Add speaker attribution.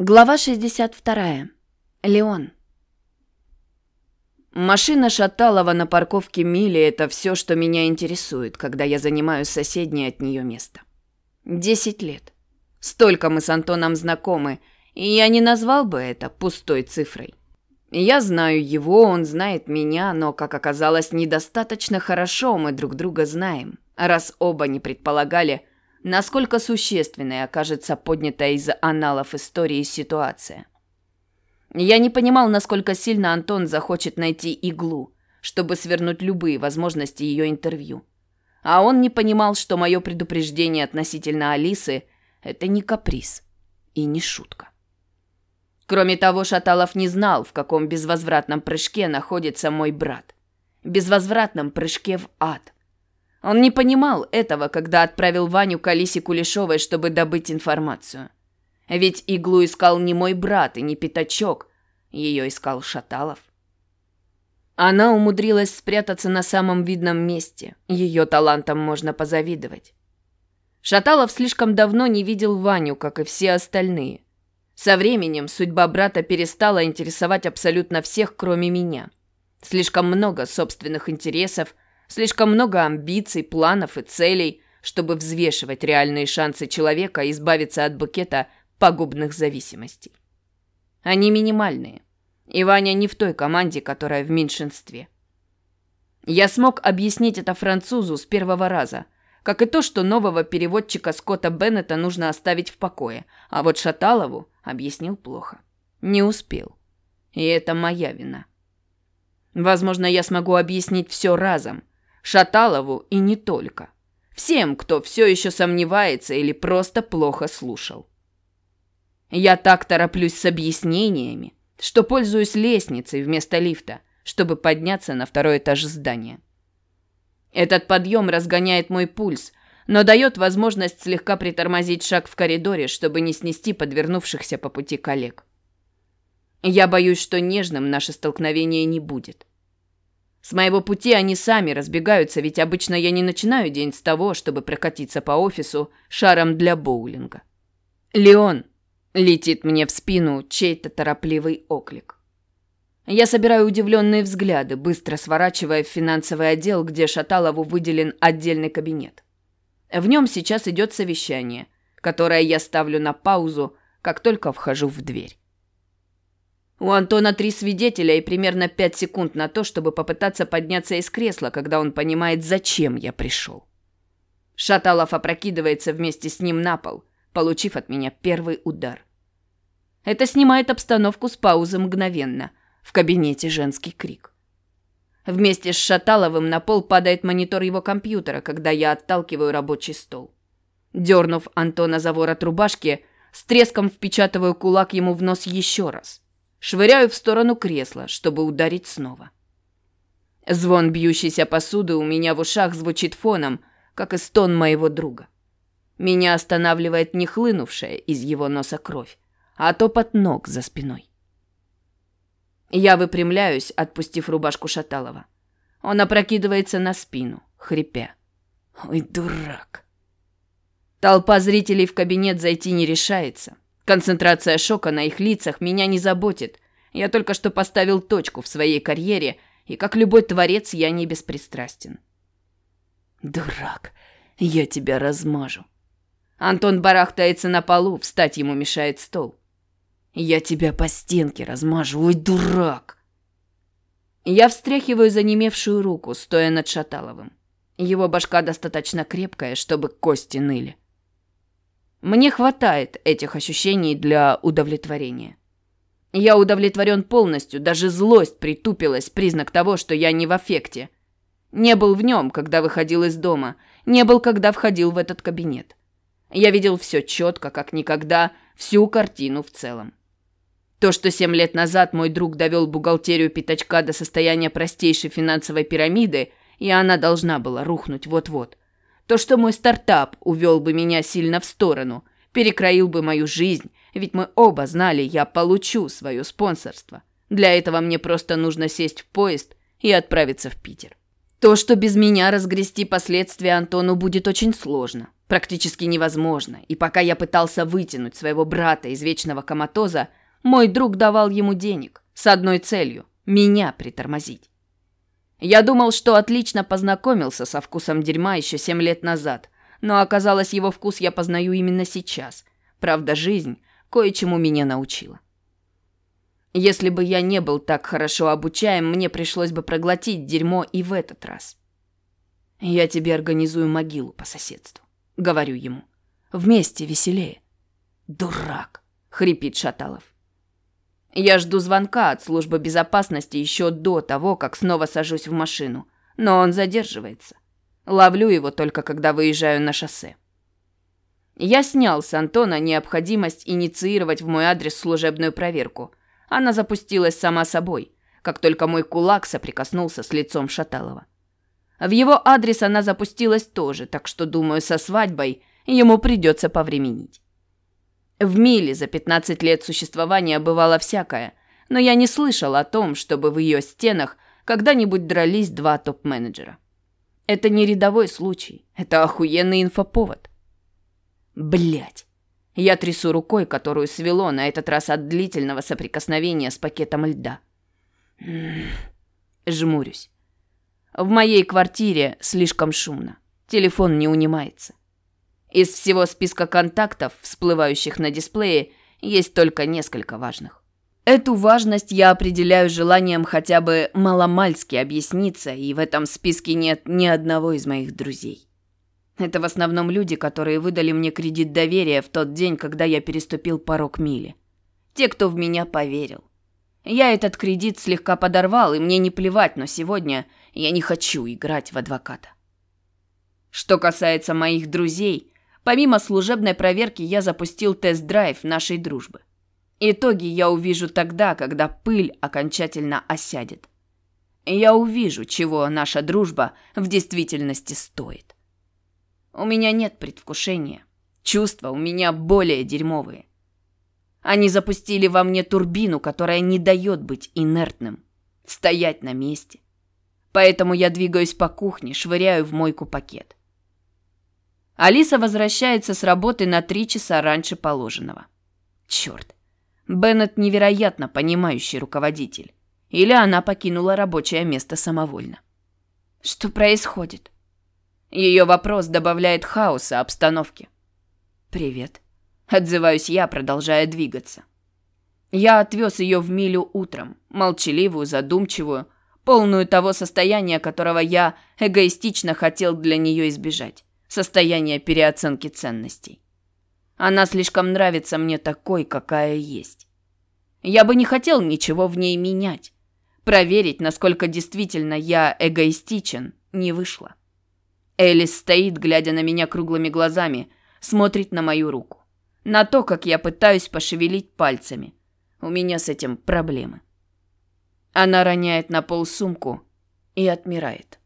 Speaker 1: Глава 62. Леон. Машина Шаталова на парковке Мили – это все, что меня интересует, когда я занимаю соседнее от нее место. Десять лет. Столько мы с Антоном знакомы, и я не назвал бы это пустой цифрой. Я знаю его, он знает меня, но, как оказалось, недостаточно хорошо мы друг друга знаем, раз оба не предполагали, насколько существенной окажется поднятая из аналов истории ситуация. Я не понимал, насколько сильно Антон захочет найти иглу, чтобы свернуть любые возможности ее интервью. А он не понимал, что мое предупреждение относительно Алисы – это не каприз и не шутка. Кроме того, Шаталов не знал, в каком безвозвратном прыжке находится мой брат. Безвозвратном прыжке в ад – он не понимал этого, когда отправил Ваню к Алисе Кулешовой, чтобы добыть информацию. Ведь иглу искал не мой брат и не Пятачок, ее искал Шаталов. Она умудрилась спрятаться на самом видном месте. Ее талантам можно позавидовать. Шаталов слишком давно не видел Ваню, как и все остальные. Со временем судьба брата перестала интересовать абсолютно всех, кроме меня. Слишком много собственных интересов – Слишком много амбиций, планов и целей, чтобы взвешивать реальные шансы человека избавиться от букета пагубных зависимостей. Они минимальные. И Ваня не в той команде, которая в меньшинстве. Я смог объяснить это французу с первого раза, как и то, что нового переводчика Скотта Беннета нужно оставить в покое, а вот Шаталову объяснил плохо. Не успел. И это моя вина. Возможно, я смогу объяснить все разом, Шаталову и не только. Всем, кто все еще сомневается или просто плохо слушал. Я так тороплюсь с объяснениями, что пользуюсь лестницей вместо лифта, чтобы подняться на второй этаж здания. Этот подъем разгоняет мой пульс, но дает возможность слегка притормозить шаг в коридоре, чтобы не снести подвернувшихся по пути коллег. Я боюсь, что нежным наше столкновение не будет. С моего пути они сами разбегаются, ведь обычно я не начинаю день с того, чтобы прокатиться по офису шаром для боулинга. «Леон!» — летит мне в спину чей-то торопливый оклик. Я собираю удивленные взгляды, быстро сворачивая в финансовый отдел, где Шаталову выделен отдельный кабинет. В нем сейчас идет совещание, которое я ставлю на паузу, как только вхожу в дверь. У Антона три свидетеля и примерно пять секунд на то, чтобы попытаться подняться из кресла, когда он понимает, зачем я пришел. Шаталов опрокидывается вместе с ним на пол, получив от меня первый удар. Это снимает обстановку с паузы мгновенно. В кабинете женский крик. Вместе с Шаталовым на пол падает монитор его компьютера, когда я отталкиваю рабочий стол. Дернув Антона за ворот рубашки, с треском впечатываю кулак ему в нос еще раз – Швыряю в сторону кресла, чтобы ударить снова. Звон бьющейся посуды у меня в ушах звучит фоном, как и стон моего друга. Меня останавливает не хлынувшая из его носа кровь, а топот ног за спиной. Я выпрямляюсь, отпустив рубашку Шаталова. Он опрокидывается на спину, хрипя. «Ой, дурак!» Толпа зрителей в кабинет зайти не решается. Концентрация шока на их лицах меня не заботит. Я только что поставил точку в своей карьере, и как любой творец я не беспристрастен. Дурак, я тебя размажу. Антон барахтается на полу, встать ему мешает стол. Я тебя по стенке размажу, ой, дурак. Я встряхиваю занемевшую руку, стоя над Шаталовым. Его башка достаточно крепкая, чтобы кости ныли. Мне хватает этих ощущений для удовлетворения. Я удовлетворен полностью, даже злость притупилась, признак того, что я не в аффекте. Не был в нем, когда выходил из дома, не был, когда входил в этот кабинет. Я видел все четко, как никогда, всю картину в целом. То, что семь лет назад мой друг довел бухгалтерию пятачка до состояния простейшей финансовой пирамиды, и она должна была рухнуть вот-вот – то, что мой стартап увел бы меня сильно в сторону, перекроил бы мою жизнь, ведь мы оба знали, я получу свое спонсорство. Для этого мне просто нужно сесть в поезд и отправиться в Питер. То, что без меня разгрести последствия Антону будет очень сложно. Практически невозможно, и пока я пытался вытянуть своего брата из вечного коматоза, мой друг давал ему денег с одной целью – меня притормозить. Я думал, что отлично познакомился со вкусом дерьма еще семь лет назад, но оказалось, его вкус я познаю именно сейчас. Правда, жизнь кое-чему меня научила. Если бы я не был так хорошо обучаем, мне пришлось бы проглотить дерьмо и в этот раз. Я тебе организую могилу по соседству, говорю ему. Вместе веселее. Дурак, хрипит Шаталов. Я жду звонка от службы безопасности еще до того, как снова сажусь в машину, но он задерживается. Ловлю его только когда выезжаю на шоссе. Я снял с Антона необходимость инициировать в мой адрес служебную проверку, она запустилась сама собой, как только мой кулак соприкоснулся с лицом Шаталова. В его адрес она запустилась тоже, так что, думаю, со свадьбой ему придется повременить. В Миле за 15 лет существования бывало всякое, но я не слышал о том, чтобы в ее стенах когда-нибудь дрались два топ-менеджера. Это не рядовой случай, это охуенный инфоповод. Блять. Я трясу рукой, которую свело на этот раз от длительного соприкосновения с пакетом льда. Жмурюсь. В моей квартире слишком шумно. Телефон не унимается. Из всего списка контактов, всплывающих на дисплее, есть только несколько важных. Эту важность я определяю желанием хотя бы маломальски объясниться, и в этом списке нет ни одного из моих друзей. Это в основном люди, которые выдали мне кредит доверия в тот день, когда я переступил порог мили. Те, кто в меня поверил. Я этот кредит слегка подорвал, и мне не плевать, но сегодня я не хочу играть в адвоката. Что касается моих друзей, помимо служебной проверки я запустил тест-драйв нашей дружбы. Итоги я увижу тогда, когда пыль окончательно осядет. Я увижу, чего наша дружба в действительности стоит. У меня нет предвкушения. Чувства у меня более дерьмовые. Они запустили во мне турбину, которая не дает быть инертным, стоять на месте. Поэтому я двигаюсь по кухне, швыряю в мойку пакет. Алиса возвращается с работы на три часа раньше положенного. Черт. Беннет невероятно понимающий руководитель. Или она покинула рабочее место самовольно. Что происходит? Ее вопрос добавляет хаоса обстановке. «Привет», — отзываюсь я, продолжая двигаться. Я отвез ее в милю утром, молчаливую, задумчивую, полную того состояния, которого я эгоистично хотел для нее избежать. Состояние переоценки ценностей. Она слишком нравится мне такой, какая есть. Я бы не хотел ничего в ней менять. Проверить, насколько действительно я эгоистичен, не вышло. Элис стоит, глядя на меня круглыми глазами, смотрит на мою руку. На то, как я пытаюсь пошевелить пальцами. У меня с этим проблемы. Она роняет на пол сумку и отмирает.